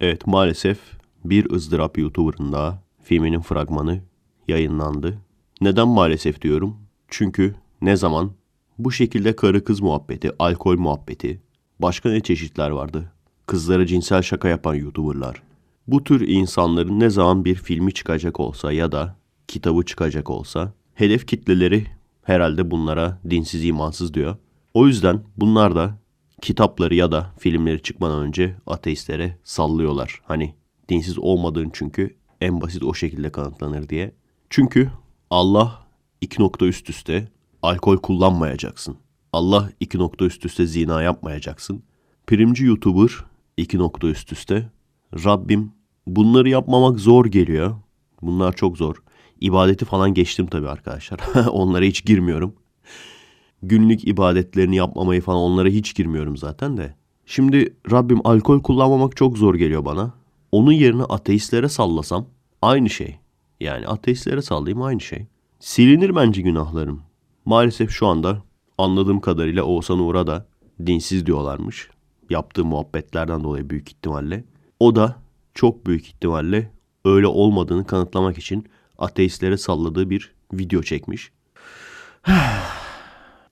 Evet maalesef bir ızdırap YouTuber'ın daha filminin fragmanı yayınlandı. Neden maalesef diyorum? Çünkü ne zaman bu şekilde karı kız muhabbeti, alkol muhabbeti, başka ne çeşitler vardı? Kızlara cinsel şaka yapan YouTuber'lar. Bu tür insanların ne zaman bir filmi çıkacak olsa ya da kitabı çıkacak olsa hedef kitleleri herhalde bunlara dinsiz imansız diyor. O yüzden bunlar da kitapları ya da filmleri çıkmadan önce ateistlere sallıyorlar. Hani dinsiz olmadığın çünkü en basit o şekilde kanıtlanır diye. Çünkü Allah iki nokta üst üste alkol kullanmayacaksın. Allah iki nokta üst üste zina yapmayacaksın. Primci YouTuber iki nokta üst üste. Rabbim bunları yapmamak zor geliyor. Bunlar çok zor. İbadeti falan geçtim tabii arkadaşlar. Onlara hiç girmiyorum. Günlük ibadetlerini yapmamayı falan onlara hiç girmiyorum zaten de. Şimdi Rabbim alkol kullanmamak çok zor geliyor bana. Onun yerine ateistlere sallasam aynı şey. Yani ateistlere sallayayım aynı şey. Silinir bence günahlarım. Maalesef şu anda anladığım kadarıyla Oğuzhan Uğur'a da dinsiz diyorlarmış. Yaptığı muhabbetlerden dolayı büyük ihtimalle. O da çok büyük ihtimalle öyle olmadığını kanıtlamak için ateistlere salladığı bir video çekmiş.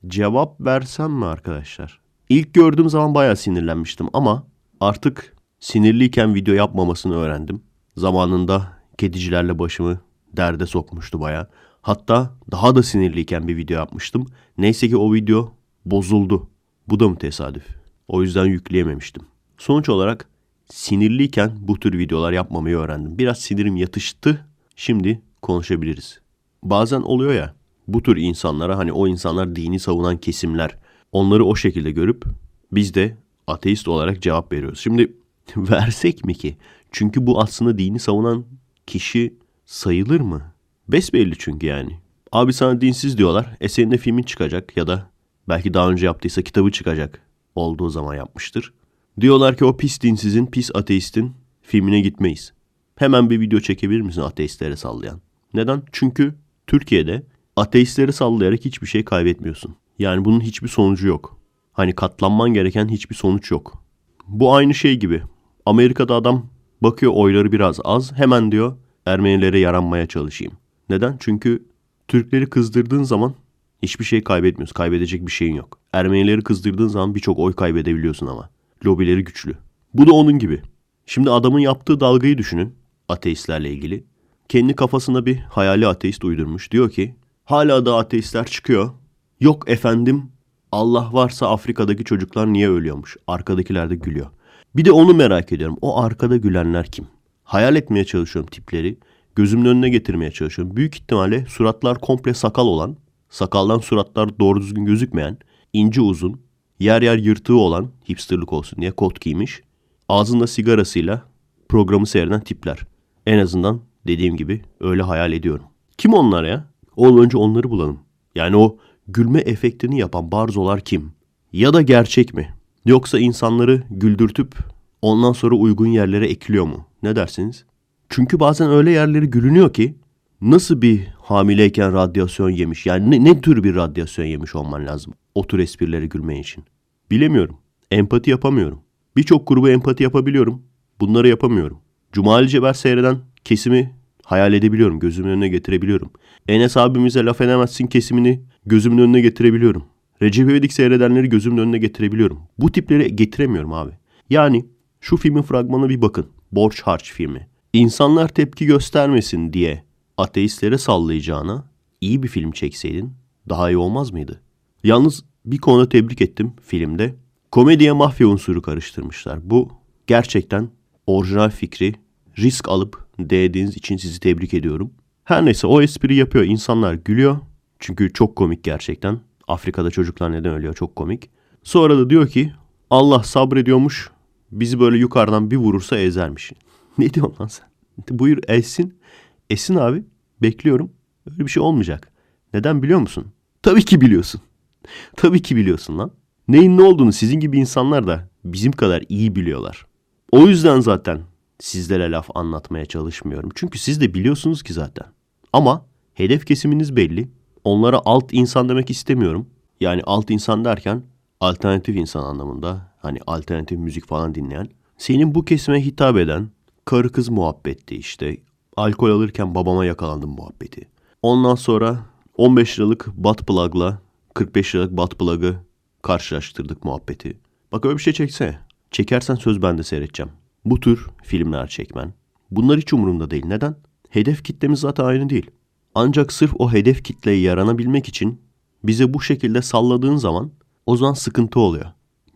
Cevap versem mi arkadaşlar? İlk gördüğüm zaman bayağı sinirlenmiştim ama artık sinirliyken video yapmamasını öğrendim. Zamanında kedicilerle başımı derde sokmuştu bayağı. Hatta daha da sinirliyken bir video yapmıştım. Neyse ki o video bozuldu. Bu da mı tesadüf? O yüzden yükleyememiştim. Sonuç olarak sinirliyken bu tür videolar yapmamayı öğrendim. Biraz sinirim yatıştı. Şimdi konuşabiliriz. Bazen oluyor ya bu tür insanlara hani o insanlar dini savunan kesimler onları o şekilde görüp biz de ateist olarak cevap veriyoruz. Şimdi versek mi ki? Çünkü bu aslında dini savunan kişi sayılır mı? Besbelli çünkü yani. Abi sana dinsiz diyorlar. E senin de filmin çıkacak ya da belki daha önce yaptıysa kitabı çıkacak olduğu zaman yapmıştır. Diyorlar ki o pis dinsizin, pis ateistin filmine gitmeyiz. Hemen bir video çekebilir misin ateistlere sallayan? Neden? Çünkü Türkiye'de ateistleri sallayarak hiçbir şey kaybetmiyorsun. Yani bunun hiçbir sonucu yok. Hani katlanman gereken hiçbir sonuç yok. Bu aynı şey gibi. Amerika'da adam bakıyor oyları biraz az. Hemen diyor Ermenilere yaranmaya çalışayım. Neden? Çünkü Türkleri kızdırdığın zaman hiçbir şey kaybetmiyorsun. Kaybedecek bir şeyin yok. Ermenileri kızdırdığın zaman birçok oy kaybedebiliyorsun ama. Lobileri güçlü. Bu da onun gibi. Şimdi adamın yaptığı dalgayı düşünün ateistlerle ilgili. Kendi kafasına bir hayali ateist uydurmuş. Diyor ki hala da ateistler çıkıyor. Yok efendim Allah varsa Afrika'daki çocuklar niye ölüyormuş? Arkadakiler de gülüyor. Bir de onu merak ediyorum. O arkada gülenler kim? Hayal etmeye çalışıyorum tipleri. Gözümün önüne getirmeye çalışıyorum. Büyük ihtimalle suratlar komple sakal olan, sakaldan suratlar doğru düzgün gözükmeyen, ince uzun, yer yer yırtığı olan hipsterlık olsun diye kot giymiş. Ağzında sigarasıyla programı seyreden tipler. En azından dediğim gibi öyle hayal ediyorum. Kim onlar ya? Oğlum önce onları bulalım. Yani o gülme efektini yapan barzolar kim? Ya da gerçek mi? Yoksa insanları güldürtüp ondan sonra uygun yerlere ekliyor mu? Ne dersiniz? Çünkü bazen öyle yerleri gülünüyor ki nasıl bir hamileyken radyasyon yemiş yani ne, ne tür bir radyasyon yemiş olman lazım o tür esprileri gülmen için. Bilemiyorum. Empati yapamıyorum. Birçok grubu empati yapabiliyorum. Bunları yapamıyorum. Cumali Ceber seyreden kesimi hayal edebiliyorum. Gözümün önüne getirebiliyorum. Enes abimize laf edemezsin kesimini gözümün önüne getirebiliyorum. Recep İvedik seyredenleri gözümün önüne getirebiliyorum. Bu tipleri getiremiyorum abi. Yani şu filmin fragmanına bir bakın. Borç Harç filmi. İnsanlar tepki göstermesin diye ateistlere sallayacağına iyi bir film çekseydin daha iyi olmaz mıydı? Yalnız bir konuda tebrik ettim filmde. Komediye mafya unsuru karıştırmışlar. Bu gerçekten orijinal fikri risk alıp değdiğiniz için sizi tebrik ediyorum. Her neyse o espri yapıyor. İnsanlar gülüyor. Çünkü çok komik gerçekten. Afrika'da çocuklar neden ölüyor çok komik. Sonra da diyor ki Allah sabrediyormuş. Bizi böyle yukarıdan bir vurursa ezermiş. ne diyorsun lan sen? Buyur esin. Esin abi. Bekliyorum. Öyle bir şey olmayacak. Neden biliyor musun? Tabii ki biliyorsun. Tabii ki biliyorsun lan. Neyin ne olduğunu sizin gibi insanlar da bizim kadar iyi biliyorlar. O yüzden zaten sizlere laf anlatmaya çalışmıyorum. Çünkü siz de biliyorsunuz ki zaten. Ama hedef kesiminiz belli. Onlara alt insan demek istemiyorum. Yani alt insan derken alternatif insan anlamında. Hani alternatif müzik falan dinleyen. senin bu kesime hitap eden karı kız muhabbeti işte. Alkol alırken babama yakalandım muhabbeti. Ondan sonra 15 liralık butt plug'la 45 liralık butt plug'ı karşılaştırdık muhabbeti. Bak öyle bir şey çekse. Çekersen söz ben de seyredeceğim. Bu tür filmler çekmen. Bunlar hiç umurumda değil. Neden? Hedef kitlemiz zaten aynı değil. Ancak sırf o hedef kitleye yaranabilmek için bize bu şekilde salladığın zaman o zaman sıkıntı oluyor.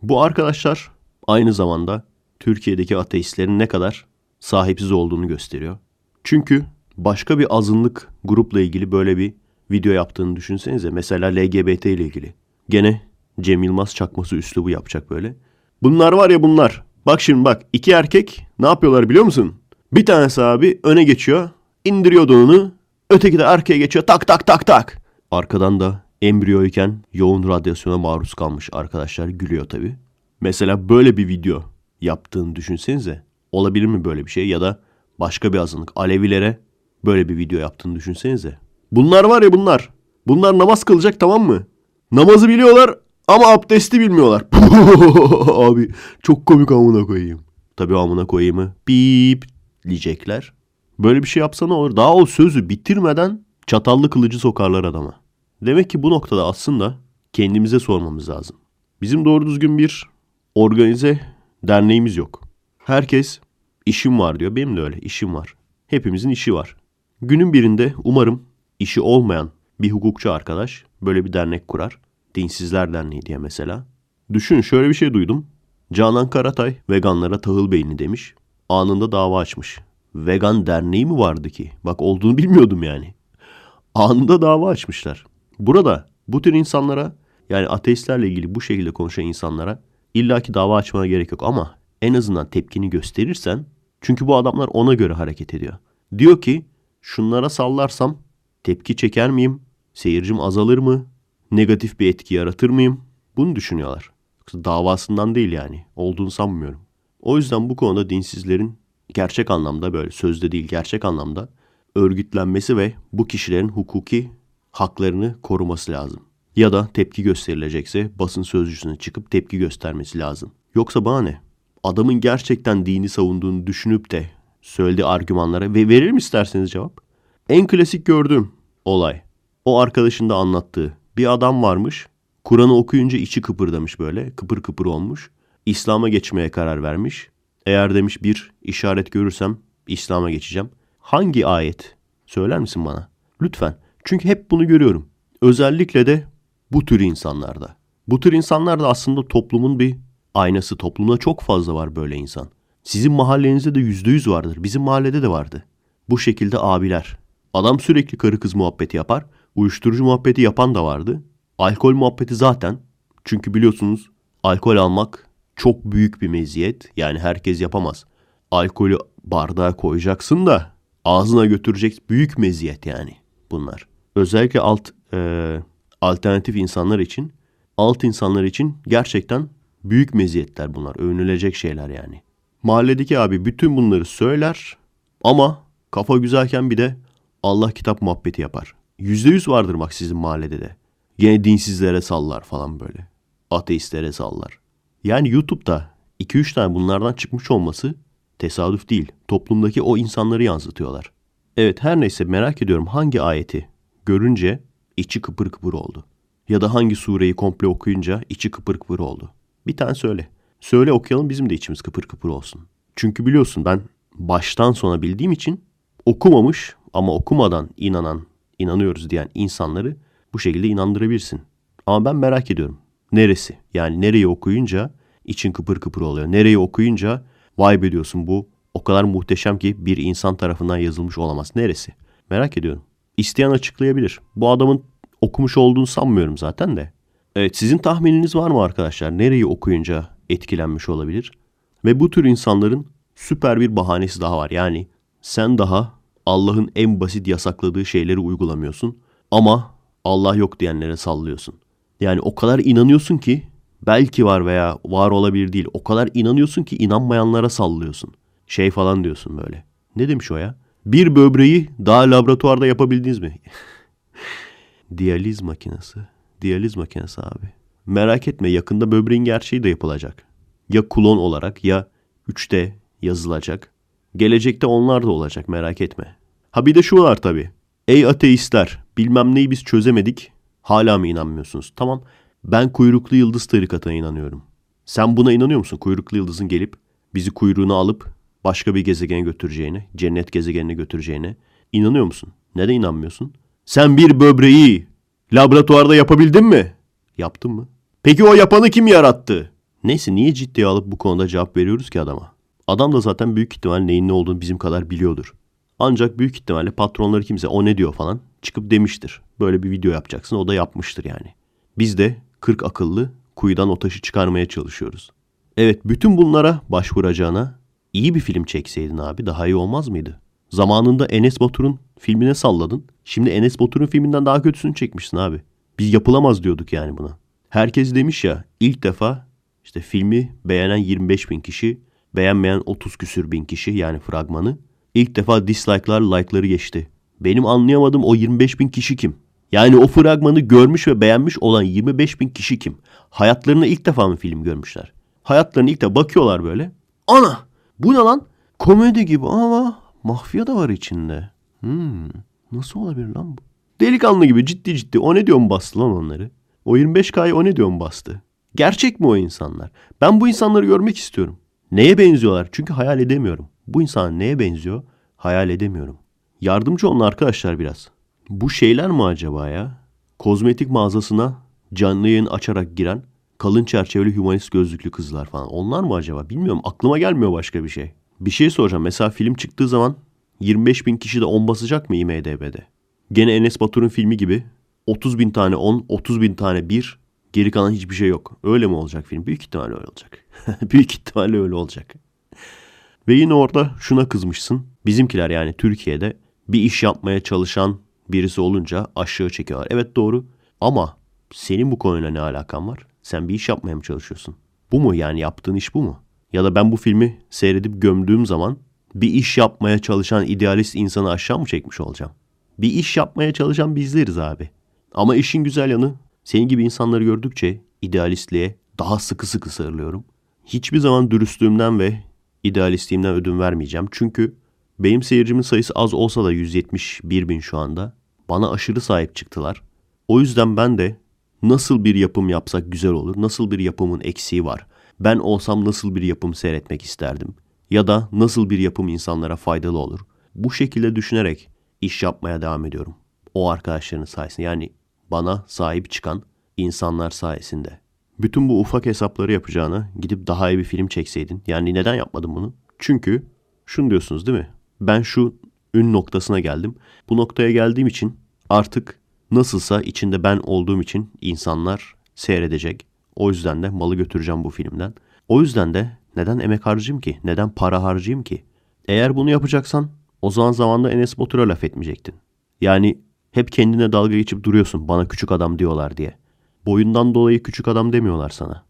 Bu arkadaşlar aynı zamanda Türkiye'deki ateistlerin ne kadar sahipsiz olduğunu gösteriyor. Çünkü başka bir azınlık grupla ilgili böyle bir video yaptığını düşünsenize. Mesela LGBT ile ilgili. Gene Cem Yılmaz çakması üslubu yapacak böyle. Bunlar var ya bunlar. Bak şimdi bak iki erkek ne yapıyorlar biliyor musun? Bir tanesi abi öne geçiyor. indiriyor donunu. Öteki de arkaya geçiyor. Tak tak tak tak. Arkadan da embriyoyken yoğun radyasyona maruz kalmış arkadaşlar gülüyor tabi. Mesela böyle bir video yaptığını düşünsenize. Olabilir mi böyle bir şey ya da başka bir azınlık Alevilere böyle bir video yaptığını düşünsenize. Bunlar var ya bunlar. Bunlar namaz kılacak tamam mı? Namazı biliyorlar ama abdesti bilmiyorlar. Abi çok komik amına koyayım. Tabii amına koyayımı bip diyecekler. Böyle bir şey yapsa ne olur? Daha o sözü bitirmeden çatallı kılıcı sokarlar adama. Demek ki bu noktada aslında kendimize sormamız lazım. Bizim doğru düzgün bir organize derneğimiz yok. Herkes işim var diyor. Benim de öyle işim var. Hepimizin işi var. Günün birinde umarım işi olmayan bir hukukçu arkadaş böyle bir dernek kurar. Dinsizler Derneği diye mesela. Düşün şöyle bir şey duydum. Canan Karatay veganlara tahıl beyni demiş. Anında dava açmış. Vegan derneği mi vardı ki? Bak olduğunu bilmiyordum yani. Anında dava açmışlar. Burada bu tür insanlara yani ateistlerle ilgili bu şekilde konuşan insanlara illaki dava açmaya gerek yok ama en azından tepkini gösterirsen çünkü bu adamlar ona göre hareket ediyor. Diyor ki şunlara sallarsam tepki çeker miyim? Seyircim azalır mı? Negatif bir etki yaratır mıyım? Bunu düşünüyorlar. Davasından değil yani. Olduğunu sanmıyorum. O yüzden bu konuda dinsizlerin gerçek anlamda böyle sözde değil gerçek anlamda örgütlenmesi ve bu kişilerin hukuki haklarını koruması lazım. Ya da tepki gösterilecekse basın sözcüsüne çıkıp tepki göstermesi lazım. Yoksa bana ne? Adamın gerçekten dini savunduğunu düşünüp de söylediği argümanlara ve verir mi isterseniz cevap? En klasik gördüğüm olay. O arkadaşın da anlattığı. Bir adam varmış. Kur'an'ı okuyunca içi kıpırdamış böyle. Kıpır kıpır olmuş. İslam'a geçmeye karar vermiş. Eğer demiş bir işaret görürsem İslam'a geçeceğim. Hangi ayet? Söyler misin bana? Lütfen. Çünkü hep bunu görüyorum. Özellikle de bu tür insanlarda. Bu tür insanlar da aslında toplumun bir aynası. Toplumda çok fazla var böyle insan. Sizin mahallenizde de yüzde yüz vardır. Bizim mahallede de vardı. Bu şekilde abiler. Adam sürekli karı kız muhabbeti yapar. Uyuşturucu muhabbeti yapan da vardı. Alkol muhabbeti zaten. Çünkü biliyorsunuz alkol almak çok büyük bir meziyet. Yani herkes yapamaz. Alkolü bardağa koyacaksın da ağzına götürecek büyük meziyet yani bunlar. Özellikle alt e, alternatif insanlar için, alt insanlar için gerçekten büyük meziyetler bunlar. Övünülecek şeyler yani. Mahalledeki abi bütün bunları söyler ama kafa güzelken bir de Allah kitap muhabbeti yapar. Yüzde yüz vardır bak sizin mahallede de. Gene dinsizlere sallar falan böyle. Ateistlere sallar. Yani YouTube'da 2-3 tane bunlardan çıkmış olması tesadüf değil. Toplumdaki o insanları yansıtıyorlar. Evet her neyse merak ediyorum hangi ayeti görünce içi kıpır kıpır oldu. Ya da hangi sureyi komple okuyunca içi kıpır kıpır oldu. Bir tane söyle. Söyle okuyalım bizim de içimiz kıpır kıpır olsun. Çünkü biliyorsun ben baştan sona bildiğim için okumamış ama okumadan inanan, inanıyoruz diyen insanları bu şekilde inandırabilirsin. Ama ben merak ediyorum. Neresi? Yani nereyi okuyunca için kıpır kıpır oluyor. Nereyi okuyunca vay be diyorsun bu o kadar muhteşem ki bir insan tarafından yazılmış olamaz. Neresi? Merak ediyorum. İsteyen açıklayabilir. Bu adamın okumuş olduğunu sanmıyorum zaten de. Evet sizin tahmininiz var mı arkadaşlar? Nereyi okuyunca etkilenmiş olabilir? Ve bu tür insanların süper bir bahanesi daha var. Yani sen daha Allah'ın en basit yasakladığı şeyleri uygulamıyorsun ama Allah yok diyenlere sallıyorsun. Yani o kadar inanıyorsun ki belki var veya var olabilir değil. O kadar inanıyorsun ki inanmayanlara sallıyorsun. Şey falan diyorsun böyle. Ne demiş o ya? Bir böbreği daha laboratuvarda yapabildiniz mi? Diyaliz makinesi. Diyaliz makinesi abi. Merak etme yakında böbreğin gerçeği de yapılacak. Ya klon olarak ya 3'te yazılacak. Gelecekte onlar da olacak merak etme. Ha bir de şu var tabii. Ey ateistler bilmem neyi biz çözemedik. Hala mı inanmıyorsunuz? Tamam ben kuyruklu yıldız tarikatına inanıyorum. Sen buna inanıyor musun? Kuyruklu yıldızın gelip bizi kuyruğuna alıp başka bir gezegene götüreceğine, cennet gezegenine götüreceğine inanıyor musun? Neden inanmıyorsun? Sen bir böbreği laboratuvarda yapabildin mi? Yaptın mı? Peki o yapanı kim yarattı? Neyse niye ciddiye alıp bu konuda cevap veriyoruz ki adama? Adam da zaten büyük ihtimal neyin ne olduğunu bizim kadar biliyordur. Ancak büyük ihtimalle patronları kimse o ne diyor falan çıkıp demiştir. Böyle bir video yapacaksın o da yapmıştır yani. Biz de 40 akıllı kuyudan o taşı çıkarmaya çalışıyoruz. Evet bütün bunlara başvuracağına iyi bir film çekseydin abi daha iyi olmaz mıydı? Zamanında Enes Batur'un filmine salladın. Şimdi Enes Batur'un filminden daha kötüsünü çekmişsin abi. Biz yapılamaz diyorduk yani buna. Herkes demiş ya ilk defa işte filmi beğenen 25 bin kişi, beğenmeyen 30 küsür bin kişi yani fragmanı. ilk defa dislike'lar like'ları geçti. Benim anlayamadığım o 25 bin kişi kim? Yani o fragmanı görmüş ve beğenmiş olan 25 bin kişi kim? Hayatlarında ilk defa mı film görmüşler? Hayatlarına ilk defa bakıyorlar böyle. Ana! Bu ne lan? Komedi gibi ama mafya da var içinde. Hmm, nasıl olabilir lan bu? Delikanlı gibi ciddi ciddi o ne diyorum bastı lan onları? O 25K'yı o ne diyorum bastı? Gerçek mi o insanlar? Ben bu insanları görmek istiyorum. Neye benziyorlar? Çünkü hayal edemiyorum. Bu insan neye benziyor? Hayal edemiyorum. Yardımcı olun arkadaşlar biraz. Bu şeyler mi acaba ya? Kozmetik mağazasına canlı yayın açarak giren kalın çerçeveli humanist gözlüklü kızlar falan. Onlar mı acaba? Bilmiyorum. Aklıma gelmiyor başka bir şey. Bir şey soracağım. Mesela film çıktığı zaman 25 bin kişi de 10 basacak mı IMDB'de? Gene Enes Batur'un filmi gibi 30 bin tane 10, 30 bin tane 1, geri kalan hiçbir şey yok. Öyle mi olacak film? Büyük ihtimalle öyle olacak. Büyük ihtimalle öyle olacak. Ve yine orada şuna kızmışsın. Bizimkiler yani Türkiye'de bir iş yapmaya çalışan birisi olunca aşağı çekiyorlar. Evet doğru ama senin bu konuyla ne alakan var? Sen bir iş yapmaya mı çalışıyorsun? Bu mu yani yaptığın iş bu mu? Ya da ben bu filmi seyredip gömdüğüm zaman bir iş yapmaya çalışan idealist insanı aşağı mı çekmiş olacağım? Bir iş yapmaya çalışan bizleriz abi. Ama işin güzel yanı senin gibi insanları gördükçe idealistliğe daha sıkı sıkı sarılıyorum. Hiçbir zaman dürüstlüğümden ve idealistliğimden ödün vermeyeceğim. Çünkü benim seyircimin sayısı az olsa da 171 bin şu anda. Bana aşırı sahip çıktılar. O yüzden ben de nasıl bir yapım yapsak güzel olur, nasıl bir yapımın eksiği var, ben olsam nasıl bir yapım seyretmek isterdim ya da nasıl bir yapım insanlara faydalı olur. Bu şekilde düşünerek iş yapmaya devam ediyorum. O arkadaşların sayesinde yani bana sahip çıkan insanlar sayesinde. Bütün bu ufak hesapları yapacağına gidip daha iyi bir film çekseydin. Yani neden yapmadın bunu? Çünkü şunu diyorsunuz değil mi? Ben şu ün noktasına geldim. Bu noktaya geldiğim için artık nasılsa içinde ben olduğum için insanlar seyredecek. O yüzden de malı götüreceğim bu filmden. O yüzden de neden emek harcayayım ki? Neden para harcayayım ki? Eğer bunu yapacaksan o zaman zamanda Enes Batur'a laf etmeyecektin. Yani hep kendine dalga geçip duruyorsun bana küçük adam diyorlar diye. Boyundan dolayı küçük adam demiyorlar sana.